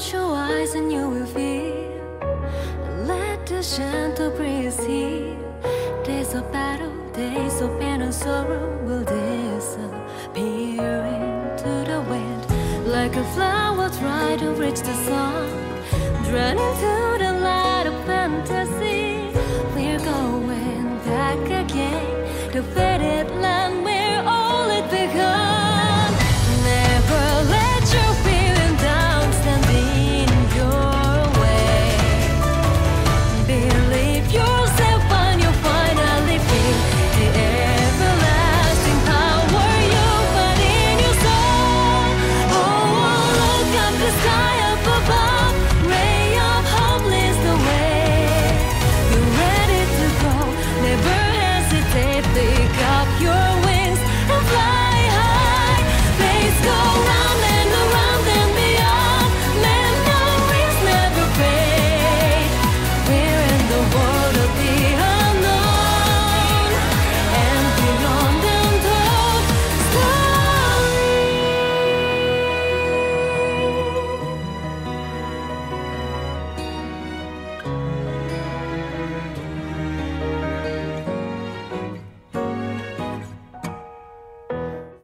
Close your eyes and you will feel. Let the gentle breeze heal. Days of battle, days of pain and sorrow will disappear into the wind. Like a flower try to reach the sun. Drawn into the light of fantasy. We're going back again to faded